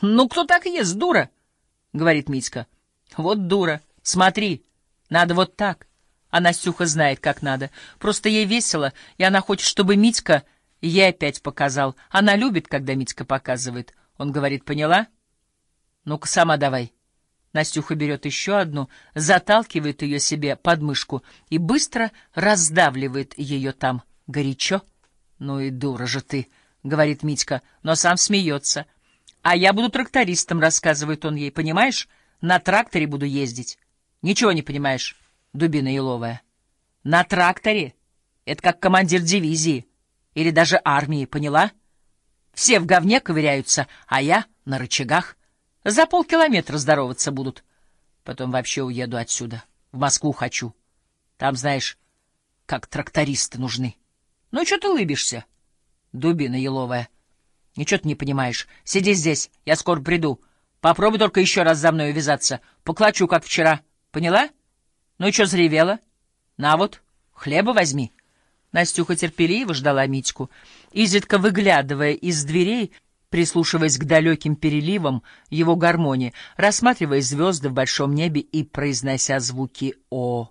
Ну, кто так ест, дура? — говорит Митька. Вот дура. Смотри, надо вот так. А Настюха знает, как надо. Просто ей весело, и она хочет, чтобы Митька ей опять показал. Она любит, когда Митька показывает. Он говорит, поняла? Ну-ка, сама давай. Настюха берет еще одну, заталкивает ее себе под мышку и быстро раздавливает ее там. Горячо? Ну и дура же ты, — говорит Митька, но сам смеется. А я буду трактористом, — рассказывает он ей, — понимаешь? На тракторе буду ездить. Ничего не понимаешь, дубина еловая. На тракторе? Это как командир дивизии или даже армии, поняла? Все в говне ковыряются, а я на рычагах. За полкилометра здороваться будут. Потом вообще уеду отсюда. В Москву хочу. Там, знаешь, как трактористы нужны. Ну, что ты лыбишься? Дубина еловая. Ничего ты не понимаешь. Сиди здесь, я скоро приду. Попробуй только еще раз за мной увязаться. Поклачу, как вчера. Поняла? Ну и что заревела? На вот, хлеба возьми. Настюха терпеливо ждала Митьку, изредка выглядывая из дверей, прислушиваясь к далеким переливам его гармонии, рассматривая звезды в большом небе и произнося звуки «О».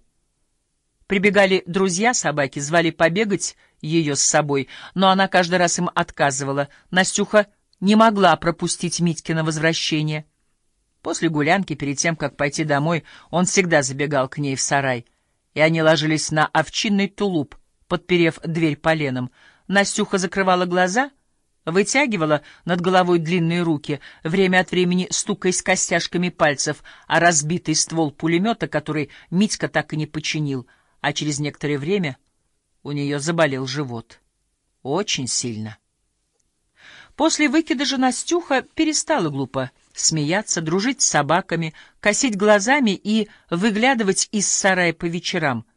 Прибегали друзья собаки, звали побегать ее с собой, но она каждый раз им отказывала. Настюха не могла пропустить Митькино возвращение. После гулянки, перед тем, как пойти домой, он всегда забегал к ней в сарай, и они ложились на овчинный тулуп, подперев дверь поленом. Настюха закрывала глаза — вытягивала над головой длинные руки, время от времени стукаясь костяшками пальцев, а разбитый ствол пулемета, который Митька так и не починил, а через некоторое время у нее заболел живот. Очень сильно. После выкидыша Настюха перестала глупо смеяться, дружить с собаками, косить глазами и выглядывать из сарая по вечерам —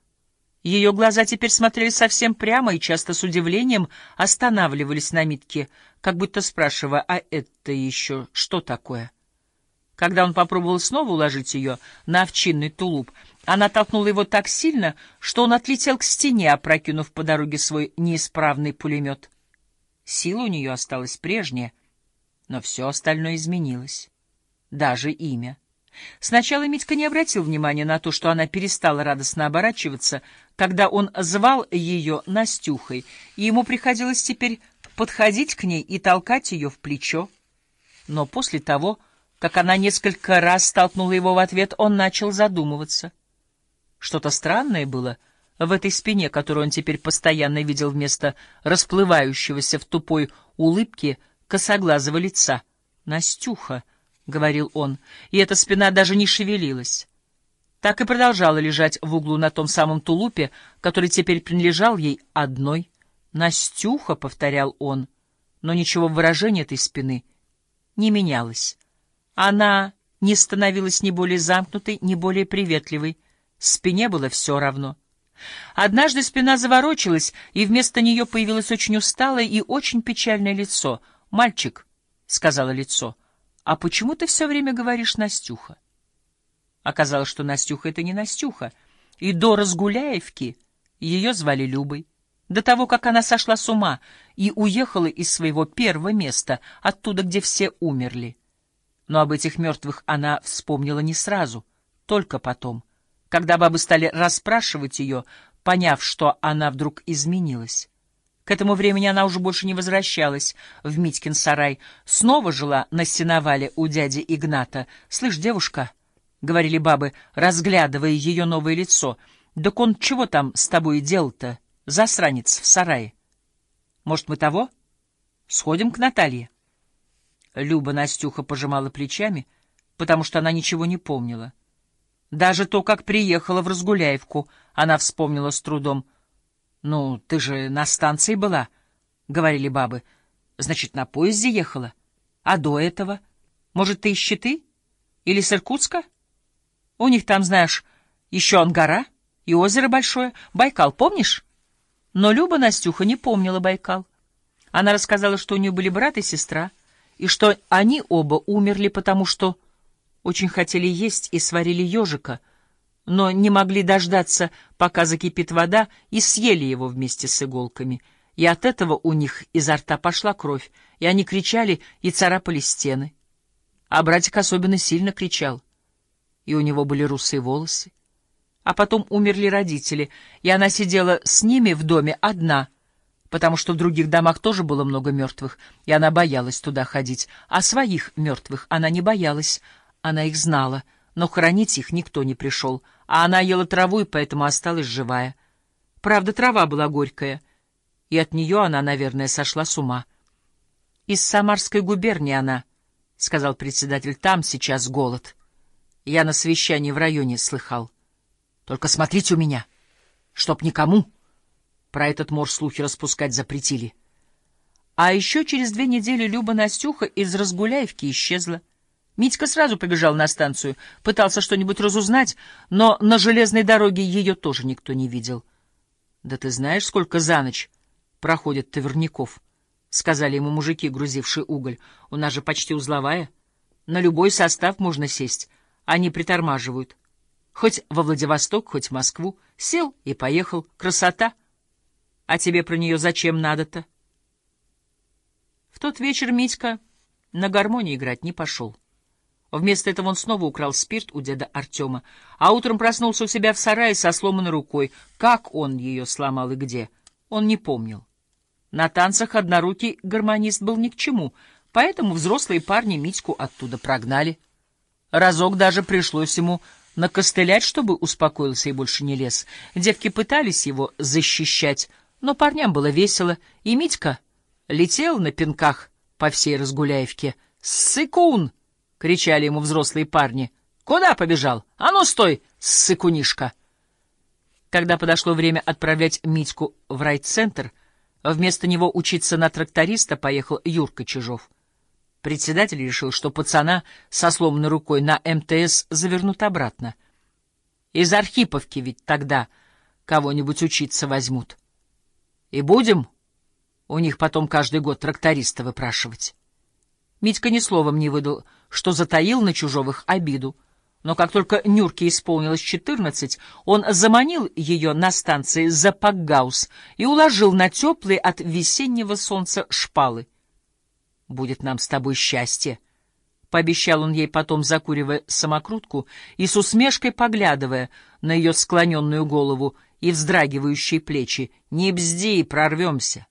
ее глаза теперь смотрели совсем прямо и часто с удивлением останавливались на Митке, как будто спрашивая, а это еще что такое? Когда он попробовал снова уложить ее на овчинный тулуп, она толкнула его так сильно, что он отлетел к стене, опрокинув по дороге свой неисправный пулемет. Сила у нее осталась прежняя, но все остальное изменилось. Даже имя. Сначала Митька не обратил внимания на то, что она перестала радостно оборачиваться, когда он звал ее Настюхой, и ему приходилось теперь подходить к ней и толкать ее в плечо. Но после того, как она несколько раз столкнула его в ответ, он начал задумываться. Что-то странное было в этой спине, которую он теперь постоянно видел вместо расплывающегося в тупой улыбки косоглазого лица. «Настюха!» — говорил он, и эта спина даже не шевелилась. Так и продолжала лежать в углу на том самом тулупе, который теперь принадлежал ей одной. «Настюха», — повторял он, но ничего в выражении этой спины не менялось. Она не становилась ни более замкнутой, ни более приветливой. Спине было все равно. Однажды спина заворочилась, и вместо нее появилось очень усталое и очень печальное лицо. «Мальчик», — сказала лицо, — «А почему ты все время говоришь Настюха?» Оказалось, что Настюха — это не Настюха, и до Разгуляевки ее звали Любой. До того, как она сошла с ума и уехала из своего первого места, оттуда, где все умерли. Но об этих мертвых она вспомнила не сразу, только потом, когда бабы стали расспрашивать ее, поняв, что она вдруг изменилась. К этому времени она уже больше не возвращалась в Митькин сарай, снова жила на сеновале у дяди Игната. «Слышь, девушка», — говорили бабы, разглядывая ее новое лицо, — «так он чего там с тобой делал-то, засранец в сарае? Может, мы того? Сходим к Наталье?» Люба Настюха пожимала плечами, потому что она ничего не помнила. Даже то, как приехала в Разгуляевку, она вспомнила с трудом — «Ну, ты же на станции была», — говорили бабы. «Значит, на поезде ехала? А до этого? Может, ты из Щиты? Или с Иркутска? У них там, знаешь, еще Ангара и озеро большое. Байкал, помнишь?» Но Люба Настюха не помнила Байкал. Она рассказала, что у нее были брат и сестра, и что они оба умерли, потому что очень хотели есть и сварили ежика — но не могли дождаться, пока закипит вода, и съели его вместе с иголками. И от этого у них изо рта пошла кровь, и они кричали и царапали стены. А братик особенно сильно кричал. И у него были русые волосы. А потом умерли родители, и она сидела с ними в доме одна, потому что в других домах тоже было много мертвых, и она боялась туда ходить. А своих мертвых она не боялась, она их знала, но хоронить их никто не пришел, а она ела траву и поэтому осталась живая. Правда, трава была горькая, и от нее она, наверное, сошла с ума. Из Самарской губернии она, — сказал председатель, — там сейчас голод. Я на совещании в районе слыхал. Только смотрите у меня, чтоб никому про этот мор слухи распускать запретили. А еще через две недели Люба Настюха из Разгуляевки исчезла. Митька сразу побежал на станцию, пытался что-нибудь разузнать, но на железной дороге ее тоже никто не видел. — Да ты знаешь, сколько за ночь проходит товарников? — сказали ему мужики, грузившие уголь. — У нас же почти узловая. На любой состав можно сесть. Они притормаживают. Хоть во Владивосток, хоть в Москву. Сел и поехал. Красота! А тебе про нее зачем надо-то? В тот вечер Митька на гармонии играть не пошел. Вместо этого он снова украл спирт у деда Артема, а утром проснулся у себя в сарае со сломанной рукой. Как он ее сломал и где, он не помнил. На танцах однорукий гармонист был ни к чему, поэтому взрослые парни Митьку оттуда прогнали. Разок даже пришлось ему накостылять, чтобы успокоился и больше не лез. Девки пытались его защищать, но парням было весело, и Митька летел на пинках по всей Разгуляевке. «Сыкун!» — кричали ему взрослые парни. «Куда побежал? А ну стой, сыкунишка!» Когда подошло время отправлять Митьку в райцентр, вместо него учиться на тракториста поехал Юрка Чижов. Председатель решил, что пацана со сломанной рукой на МТС завернут обратно. Из Архиповки ведь тогда кого-нибудь учиться возьмут. И будем у них потом каждый год тракториста выпрашивать. Митька ни словом не выдал, что затаил на Чужовых обиду. Но как только Нюрке исполнилось четырнадцать, он заманил ее на станции Запаггаус и уложил на теплые от весеннего солнца шпалы — будет нам с тобой счастье. Пообещал он ей потом, закуривая самокрутку и с усмешкой поглядывая на ее склоненную голову и вздрагивающие плечи. «Не бзди, прорвемся!»